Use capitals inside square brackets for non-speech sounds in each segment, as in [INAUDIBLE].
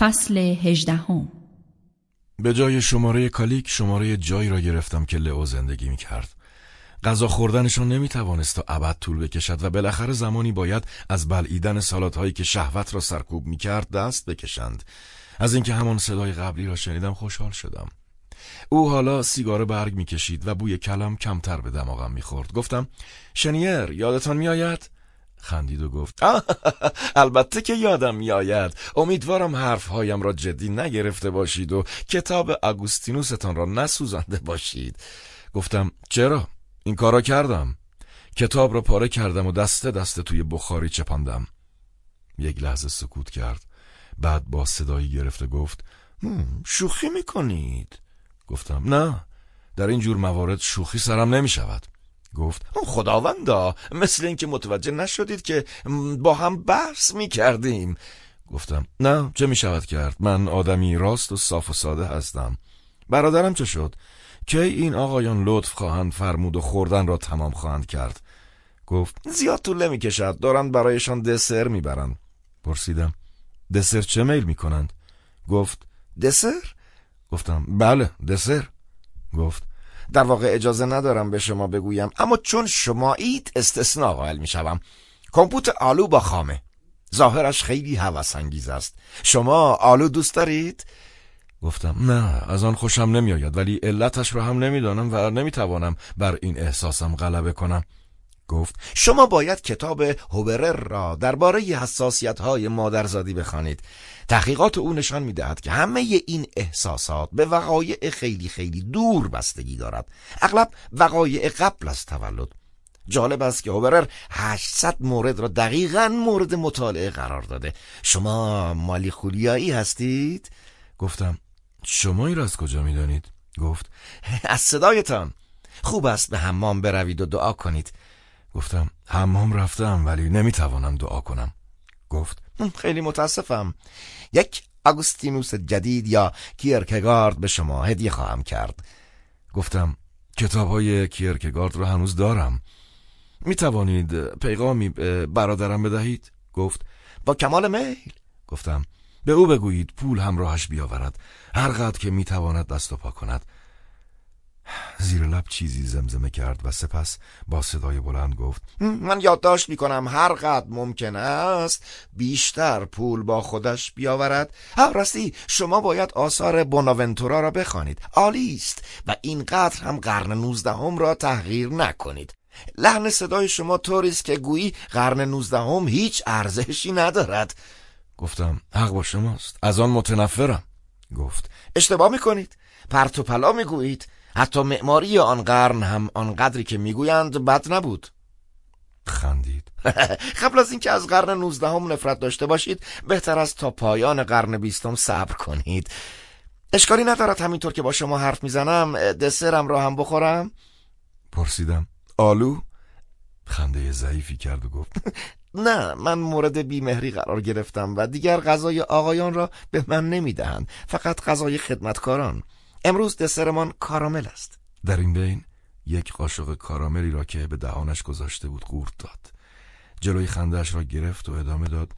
فصل هجدهم به جای شماره کالیک شماره جایی را گرفتم که لئو زندگی می کرد. غذا خوردنشان نمی توانست تا ابد طول بکشد و بالاخره زمانی باید از بلعیدن سالات هایی که شهوت را سرکوب می کرد دست بکشند. از اینکه همان صدای قبلی را شنیدم خوشحال شدم. او حالا سیگار برگ می کشید و بوی کلم کمتر به دماغم می خورد. گفتم شنیر یادتان می آید؟ خندید و گفت البته که یادم میآید. امیدوارم حرفهایم را جدی نگرفته باشید و کتاب اگوستینوستان را نسوزانده باشید. گفتم چرا؟ این کارا کردم. کتاب را پاره کردم و دسته دسته توی بخاری چپاندم. یک لحظه سکوت کرد. بعد با صدایی گرفته گفت شوخی می‌کنید. گفتم نه در این جور موارد شوخی سرم نمی شود گفت خداوندا مثل اینکه متوجه نشدید که با هم بحث می کردیم گفتم نه چه می شود کرد؟ من آدمی راست و صاف و ساده هستم. برادرم چه شد؟ کی این آقایان لطف خواهند فرمود و خوردن را تمام خواهند کرد. گفت زیاد طول نمی کشد دارند برایشان دسر می‌برند. پرسیدم دسر چه میل می کنند گفت دسر؟ گفتم بله دسر. گفت در واقع اجازه ندارم به شما بگویم. اما چون شمایید استثناء قائل می شوم کمپوت آلو با خامه. ظاهرش خیلی هوس انگیز است. شما آلو دوست دارید؟ گفتم نه از آن خوشم نمیآید ولی علتش را هم نمی‌دانم و نمی‌توانم بر این احساسم غلبه کنم. گفت شما باید کتاب هوبرر را درباره حساسیت های مادرزادی بخوانید. تحقیقات او نشان می‌دهد که همه این احساسات به وقایع خیلی خیلی دور بستگی دارد. اغلب وقایع قبل از تولد. جالب است که هوبرر 800 مورد را دقیقا مورد مطالعه قرار داده. شما مالی خولیایی هستید؟ گفتم شما این را از کجا می‌دانید؟ گفت از صدایتان. خوب است به حمام بروید و دعا کنید. گفتم حمام رفتم ولی نمی‌توانم دعا کنم. گفت خیلی متاسفم. یک آگوستینوس جدید یا کیرکگارد به شما هدیه خواهم کرد. گفتم کتاب های کیرکگارد رو هنوز دارم. می توانید پیغامی برادرم بدهید؟ گفت با کمال میل. گفتم به او بگویید پول همراهش بیاورد. هر که می تواند دست و پا کند. زیر لب چیزی زمزمه کرد و سپس با صدای بلند گفت من یادداشت می کنم هر قدر ممکن است بیشتر پول با خودش بیاورد. راستی شما باید آثار بوناونتورا را بخوانید. عالی است و اینقدر هم قرن نوزدهم را تغییر نکنید. لحن صدای شما طوری که گویی قرن نوزدهم هیچ ارزشی ندارد. گفتم حق با شماست. از آن متنفرم. گفت اشتباه می‌کنید. پرت و پلا می‌گویید. حتی معماری آن قرن هم آنقدری که می‌گویند بد نبود. خندید. [LAUGHS] قبل از اینکه از قرن نوزدهم نفرت داشته باشید بهتر است تا پایان قرن بیستم صبر کنید. اشکالی ندارد همینطور که با شما حرف می‌زنم دسرم را هم بخورم. پرسیدم. آلو؟ خنده ضعیفی کرد و گفت. [LAUGHS] نه من مورد بیمهری قرار گرفتم و دیگر غذای آقایان را به من نمی‌دهند فقط غذای خدمتکاران. امروز دسرمان کارامل است. در این بین یک قاشق کاراملی را که به دهانش گذاشته بود قورت داد. جلوی خندهش را گرفت و ادامه داد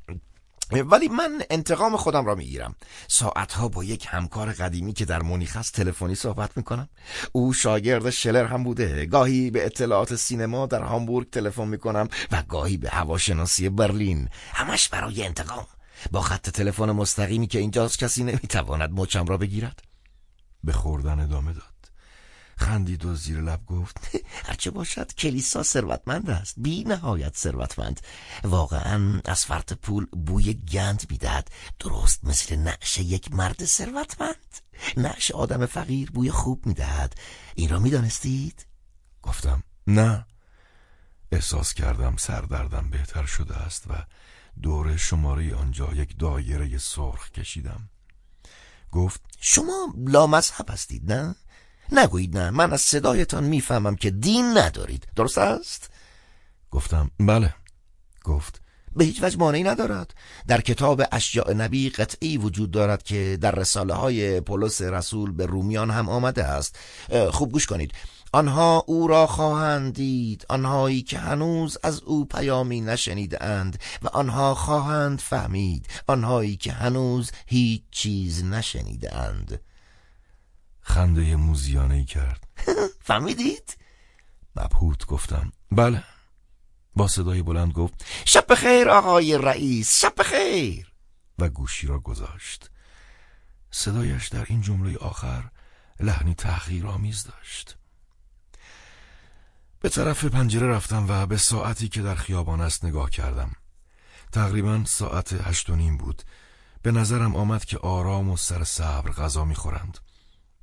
ولی من انتقام خودم را می‌گیرم. ساعتها با یک همکار قدیمی که در مونیخ است تلفنی صحبت می‌کنم. او شاگرد شلر هم بوده. گاهی به اطلاعات سینما در هامبورگ تلفن می‌کنم و گاهی به هواشناسی برلین. همش برای انتقام. با خط تلفن مستقیمی که اینجاست کسی نمی‌تواند مچم را بگیرد. به خوردن ادامه داد. خندید و زیر لب گفت [LAUGHS] هرچه باشد کلیسا ثروتمند است. بی نهایت ثروتمند. واقعا از فرط پول بوی گند می‌دهد. درست مثل نعش یک مرد ثروتمند. نعش آدم فقیر بوی خوب می‌دهد. این را می‌دانستید؟ گفتم نه. احساس کردم سردردم بهتر شده است و دور شماره آنجا یک دایره سرخ کشیدم. گفت شما لامذهب هستید نه؟ نگویید نه من از صدایتان می‌فهمم که دین ندارید درست است؟ گفتم بله گفت به هیچ وجه مانعی ندارد در کتاب اشیاء نبی قطعی وجود دارد که در رساله های پولس رسول به رومیان هم آمده است خوب گوش کنید آنها او را خواهند دید. آنهایی که هنوز از او پیامی نشنیده اند و آنها خواهند فهمید. آنهایی که هنوز هیچ چیز نشنیده اند خنده موزیانه کرد. [LAUGHS] فهمیدید؟ مبهوت گفتم. بله. با صدای بلند گفت شب بخیر آقای رئیس شب بخیر. و گوشی را گذاشت. صدایش در این جمله آخر لحنی تحقیر آمیز داشت. به طرف پنجره رفتم و به ساعتی که در خیابان است نگاه کردم. تقریبا ساعت هشت و نیم بود. به نظرم آمد که آرام و سر صبر غذا می‌خورند.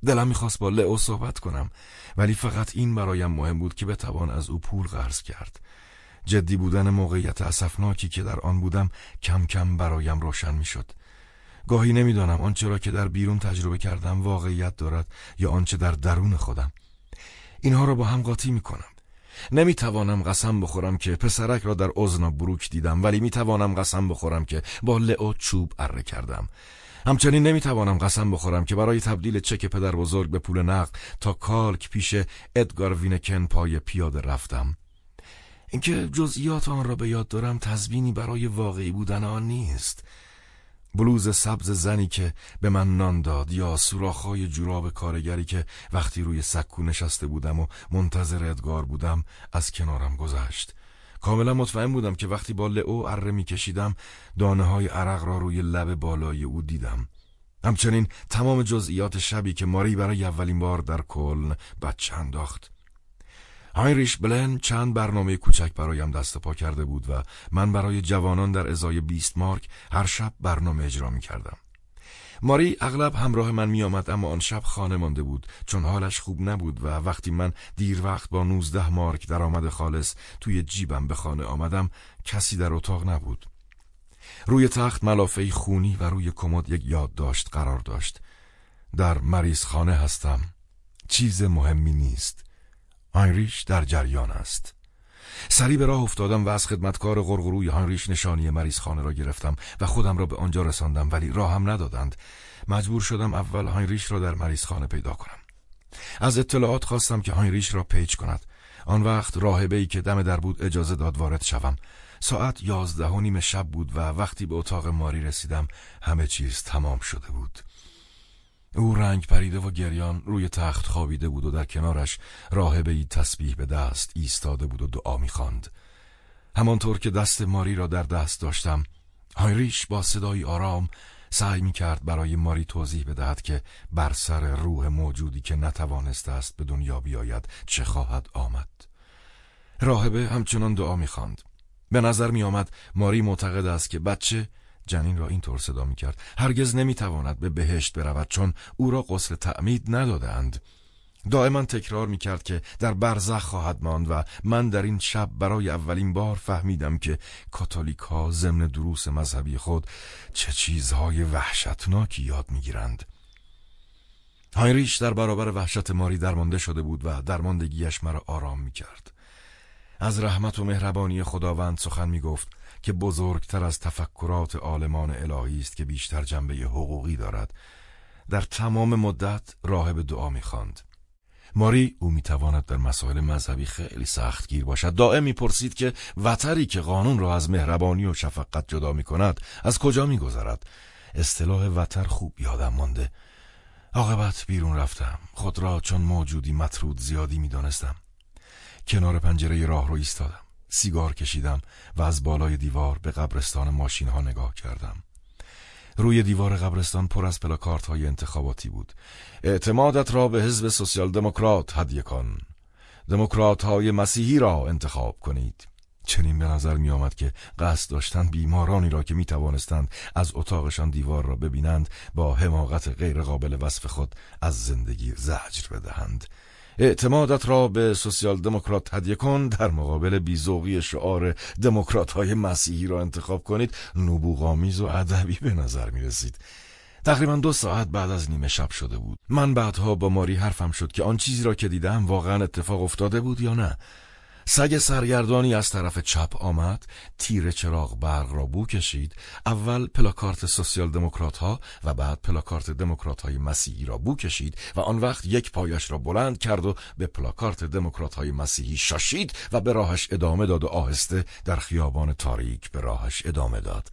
دلم می‌خواست با لئو صحبت کنم ولی فقط این برایم مهم بود که بتوان از او پول قرض کرد. جدی بودن موقعیت اسفناکی که در آن بودم کم کم برایم روشن می‌شد. گاهی نمی‌دانم آنچه را که در بیرون تجربه کردم واقعیت دارد یا آنچه در درون خودم. اینها را با هم قاطی می‌کنم. نمی‌توانم قسم بخورم که پسرک را در ازنا بروک دیدم ولی می‌توانم قسم بخورم که با لئو چوب اره کردم. همچنین نمی‌توانم قسم بخورم که برای تبدیل چک پدر بزرگ به پول نقد تا کالک پیش ادگار وینکن پای پیاده رفتم. اینکه جزئیات آن را به یاد دارم تزبینی برای واقعی بودن آن نیست. بلوز سبز زنی که به من نان داد یا سوراخ‌های جوراب کارگری که وقتی روی سکو نشسته بودم و منتظر ادگار بودم از کنارم گذشت. کاملا مطمئن بودم که وقتی با لئو اره میکشیدم دانه های عرق را روی لب بالای او دیدم. همچنین تمام جزئیات شبی که ماری برای اولین بار در کلن بچه انداخت. هاینریش بلن چند برنامه کوچک برایم دست پا کرده بود و من برای جوانان در ازای بیست مارک هر شب برنامه اجرا می کردم. ماری اغلب همراه من می آمد اما آن شب خانه مانده بود چون حالش خوب نبود و وقتی من دیر وقت با نوزده مارک درآمد خالص توی جیبم به خانه آمدم کسی در اتاق نبود. روی تخت ملافه خونی و روی کمد یک یادداشت قرار داشت. در مریض خانه هستم. چیز مهمی نیست. هاینریش در جریان است. سریع به راه افتادم و از خدمتکار غرغروی هاینریش نشانی مریض خانه را گرفتم و خودم را به آنجا رساندم ولی راهم ندادند. مجبور شدم اول هاینریش را در مریض خانه پیدا کنم. از اطلاعات خواستم که هاینریش را پیج کند. آن وقت راهبه ای که دم در بود اجازه داد وارد شوم. ساعت یازده و نیم شب بود و وقتی به اتاق ماری رسیدم همه چیز تمام شده بود. او رنگ پریده و گریان روی تخت خوابیده بود و در کنارش راهبه ای تسبیح به دست ایستاده بود و دعا می‌خواند. همانطور که دست ماری را در دست داشتم هایریش با صدایی آرام سعی می کرد برای ماری توضیح بدهد که بر سر روح موجودی که نتوانسته است به دنیا بیاید چه خواهد آمد راهبه همچنان دعا می‌خواند. به نظر می آمد ماری معتقد است که بچه جنین را اینطور صدا می کرد هرگز نمی تواند به بهشت برود چون او را قسل تعمید ندادند دائما تکرار می کرد که در برزخ خواهد ماند و من در این شب برای اولین بار فهمیدم که کاتولیک ها ضمن دروس مذهبی خود چه چیزهای وحشتناکی یاد می گیرند. هایریش در برابر وحشت ماری درمانده شده بود و درماندگیش مرا آرام می کرد. از رحمت و مهربانی خداوند سخن می گفت که بزرگتر از تفکرات عالمان الهی است که بیشتر جنبه حقوقی دارد. در تمام مدت راهب دعا می‌خواند. ماری او می‌تواند در مسائل مذهبی خیلی سخت گیر باشد. دائم می‌پرسید که وتری که قانون را از مهربانی و شفقت جدا می‌کند از کجا میگذرد؟ اصطلاح وتر خوب یادم مانده. عاقبت بیرون رفتم. خود را چون موجودی مطرود زیادی می‌دانستم. کنار پنجره راه رو ایستادم. سیگار کشیدم و از بالای دیوار به قبرستان ماشین ها نگاه کردم. روی دیوار قبرستان پر از پلاکارت های انتخاباتی بود. اعتمادت را به حزب سوسیال دموکرات هدیه کن. دموکرات های مسیحی را انتخاب کنید. چنین به نظر می آمد که قصد داشتند بیمارانی را که می توانستند از اتاقشان دیوار را ببینند با حماقت غیر قابل وصف خود از زندگی زجر بدهند. اعتمادت را به سوسیال دموکرات هدیه کن. در مقابل بیزوقی شعار دموکرات های مسیحی را انتخاب کنید. نبوغامیز و ادبی به نظر می رسید تقریبا دو ساعت بعد از نیمه شب شده بود. من بعدها با ماری حرفم شد که آن چیزی را که دیدم واقعا اتفاق افتاده بود یا نه. سگ سرگردانی از طرف چپ آمد تیر چراغ برق را بو کشید اول پلاکارت سوسیال دموکرات ها و بعد پلاکارت دموکرات های مسیحی را بو کشید و آن وقت یک پایش را بلند کرد و به پلاکارت دموکرات های مسیحی شاشید و به راهش ادامه داد و آهسته در خیابان تاریک به راهش ادامه داد.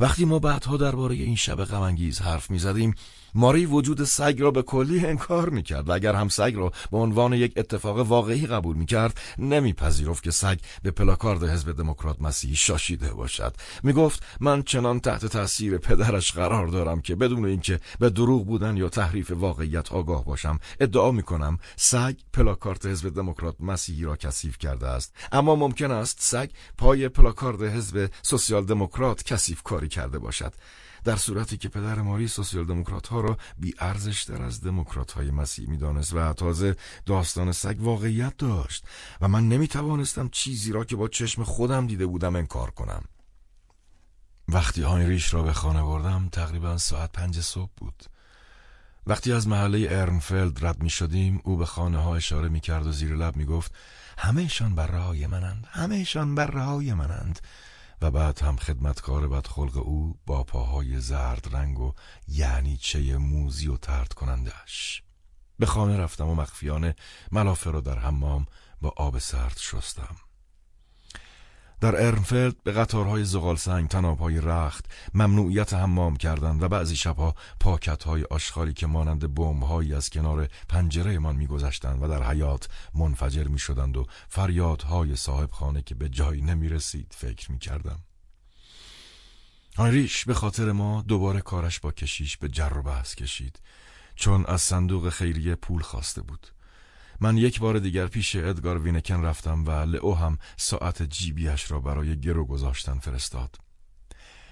وقتی ما بعدها درباره این شب غمانگیز حرف می‌زدیم ماری وجود سگ را به کلی انکار می‌کرد و اگر هم سگ را به عنوان یک اتفاق واقعی قبول می‌کرد نمیپذیرفت که سگ به پلاکارد حزب دموکرات مسیحی شاشیده باشد. می‌گفت من چنان تحت تاثیر پدرش قرار دارم که بدون اینکه به دروغ بودن یا تحریف واقعیت آگاه باشم ادعا می‌کنم سگ پلاکارد حزب دموکرات مسیحی را کثیف کرده است. اما ممکن است سگ پای پلاکارد حزب سوسیال دموکرات کثیف کاری کرده باشد. در صورتی که پدر ماری سوسیال دموکرات ها را بی ارزش در از دموکرات های مسیح می دانست و تازه داستان سگ واقعیت داشت و من نمی توانستم چیزی را که با چشم خودم دیده بودم انکار کنم. وقتی هاینریش را به خانه بردم تقریبا ساعت پنج صبح بود. وقتی از محله ارنفلد رد می شدیم او به خانه ها اشاره می کرد و زیر لب می گفت همهشان بر رهای منند همهشان بر رهای منند. و بعد هم خدمتکار بدخلق او با پاهای زرد رنگ و یعنی چه موزی و ترد کنندش به خانه رفتم و مخفیانه ملافه را در حمام با آب سرد شستم. در ارنفلد به قطارهای زغال سنگ تنابهای رخت ممنوعیت حمام کردند و بعضی شبها پاکتهای آشغالی که مانند بمبهایی از کنار پنجره من میگذشتند و در حیات منفجر می‌شدند و فریادهای صاحب خانه که به جایی نمی رسید فکر می کردم. آیریش به خاطر ما دوباره کارش با کشیش به جر و بحث کشید چون از صندوق خیریه پول خواسته بود من یک بار دیگر پیش ادگار وینکن رفتم و لئو هم ساعت جیبیش را برای گرو گذاشتن فرستاد.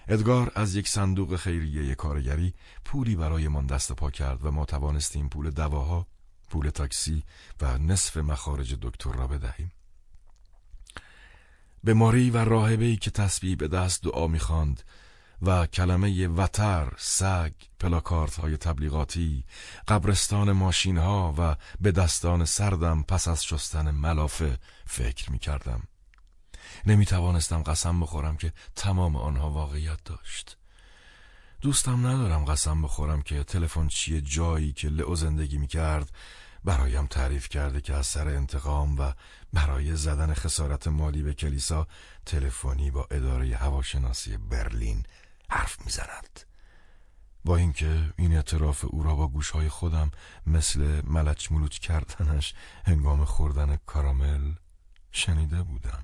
ادگار از یک صندوق خیریه کارگری پولی برای من دست پا کرد و ما توانستیم پول دواها، پول تاکسی و نصف مخارج دکتر را بدهیم. به ماری و راهبه که تسبیح به دست دعا می‌خواند و کلمه وتر، سگ، پلاکارت های تبلیغاتی، قبرستان ماشین ها و به دستان سردم پس از شستن ملافه فکر می کردم. نمی توانستم قسم بخورم که تمام آنها واقعیت داشت. دوستم ندارم قسم بخورم که تلفن چیه جایی که لئو زندگی می کرد برایم تعریف کرده که از سر انتقام و برای زدن خسارت مالی به کلیسا تلفنی با اداره هواشناسی برلین حرف می‌زند. با اینکه این اعتراف او را با گوشهای خودم مثل ملچ ملوچ کردنش هنگام خوردن کارامل شنیده بودم.